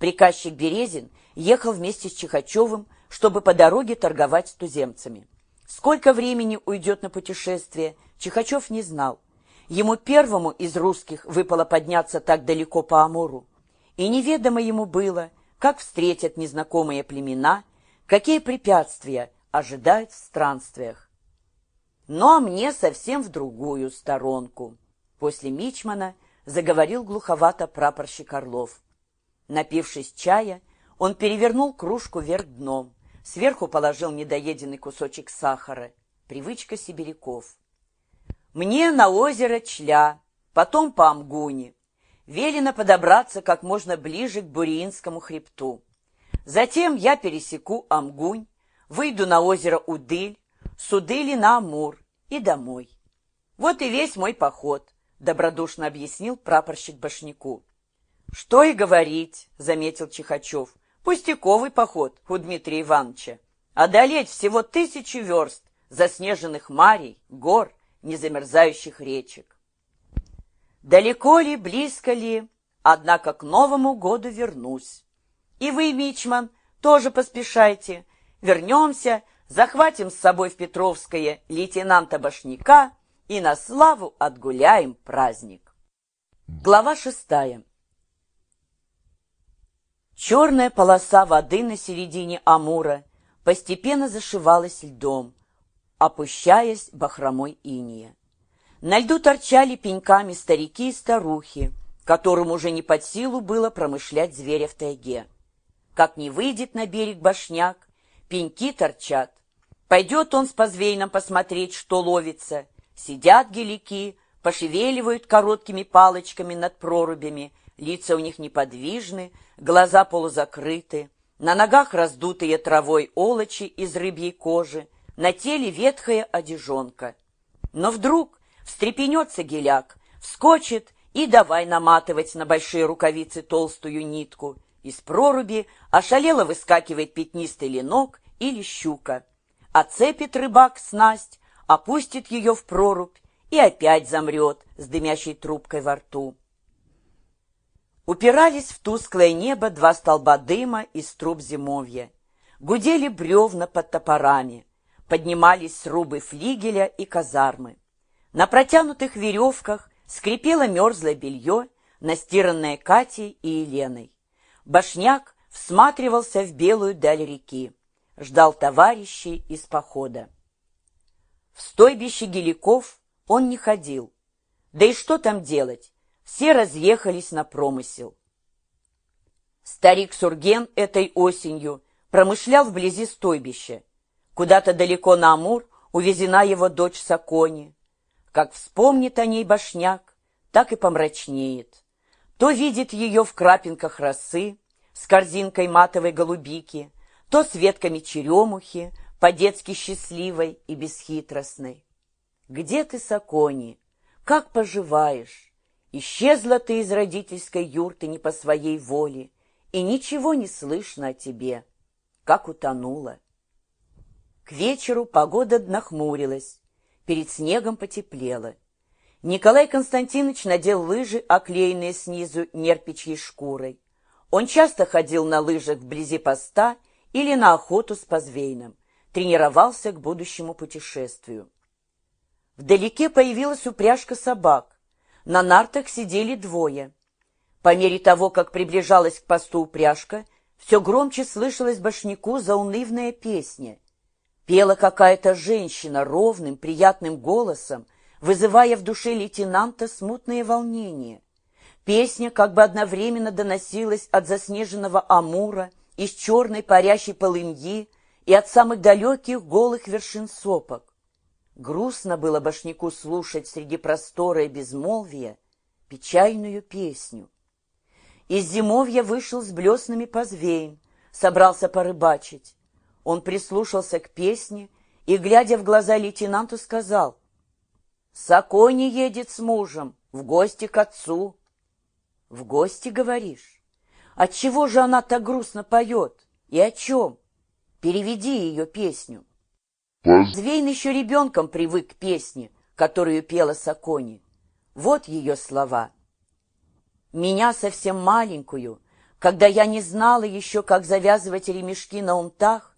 Приказчик Березин ехал вместе с Чихачевым, чтобы по дороге торговать с туземцами. Сколько времени уйдет на путешествие, Чихачев не знал. Ему первому из русских выпало подняться так далеко по Амуру. И неведомо ему было, как встретят незнакомые племена, какие препятствия ожидают в странствиях. Но мне совсем в другую сторонку. После Мичмана заговорил глуховато прапорщик Орлов. Напившись чая, он перевернул кружку вверх дном, сверху положил недоеденный кусочек сахара. Привычка сибиряков. «Мне на озеро Чля, потом по Амгуне. Велено подобраться как можно ближе к Буриинскому хребту. Затем я пересеку Амгунь, выйду на озеро Удыль, с Удыли на Амур и домой. Вот и весь мой поход», — добродушно объяснил прапорщик Башняку. «Что и говорить», — заметил Чихачев. «Пустяковый поход у Дмитрия Ивановича. Одолеть всего тысячи верст заснеженных марей, гор, незамерзающих речек. Далеко ли, близко ли, однако к Новому году вернусь. И вы, Мичман, тоже поспешайте. Вернемся, захватим с собой в Петровское лейтенанта Башняка и на славу отгуляем праздник. Глава шестая. Черная полоса воды на середине Амура постепенно зашивалась льдом, опущаясь бахромой иния. На льду торчали пеньками старики и старухи, которым уже не под силу было промышлять зверя в тайге. Как не выйдет на берег башняк, пеньки торчат. Пойдет он с позвейном посмотреть, что ловится. Сидят гелики, пошевеливают короткими палочками над прорубями, лица у них неподвижны, глаза полузакрыты, на ногах раздутые травой олочи из рыбьей кожи, на теле ветхая одежонка. Но вдруг встрепенется геляк, вскочит и давай наматывать на большие рукавицы толстую нитку. Из проруби ошалело выскакивает пятнистый ленок или щука. Оцепит рыбак снасть, опустит ее в прорубь и опять замрет с дымящей трубкой во рту. Упирались в тусклое небо два столба дыма из труб зимовья. Гудели бревна под топорами. Поднимались срубы флигеля и казармы. На протянутых веревках скрипело мерзлое белье, настиранное Катей и Еленой. Башняк всматривался в белую даль реки, ждал товарищей из похода. В стойбище геликов он не ходил. Да и что там делать? Все разъехались на промысел. Старик Сурген этой осенью промышлял вблизи стойбища. Куда-то далеко на Амур увезена его дочь Сакони. Как вспомнит о ней башняк, так и помрачнеет. То видит ее в крапинках росы, с корзинкой матовой голубики, то с ветками черемухи, по-детски счастливой и бесхитростной. Где ты, Сакони? Как поживаешь? Исчезла ты из родительской юрты не по своей воле, и ничего не слышно о тебе, как утонула. К вечеру погода нахмурилась, перед снегом потеплело. Николай Константинович надел лыжи, оклеенные снизу нерпичьей шкурой. Он часто ходил на лыжах вблизи поста или на охоту с позвейном, тренировался к будущему путешествию. Вдалеке появилась упряжка собак. На нартах сидели двое. По мере того, как приближалась к посту упряжка, все громче слышалась башняку заунывная песня. Пела какая-то женщина ровным, приятным голосом, вызывая в душе лейтенанта смутное волнение. Песня как бы одновременно доносилась от заснеженного Амура, из черной парящей полыньи и от самых далеких голых вершин сопок. Грустно было башняку слушать среди простора и безмолвия печальную песню. Из зимовья вышел с блеснами позвейн, собрался порыбачить. Он прислушался к песне и, глядя в глаза лейтенанту, сказал, «Сакони едет с мужем в гости к отцу». «В гости, говоришь? Отчего же она так грустно поет? И о чем? Переведи ее песню». Звейн еще ребенком привык к песне, которую пела Сакони. Вот ее слова. «Меня совсем маленькую когда я не знала еще, как завязывать ремешки на унтах,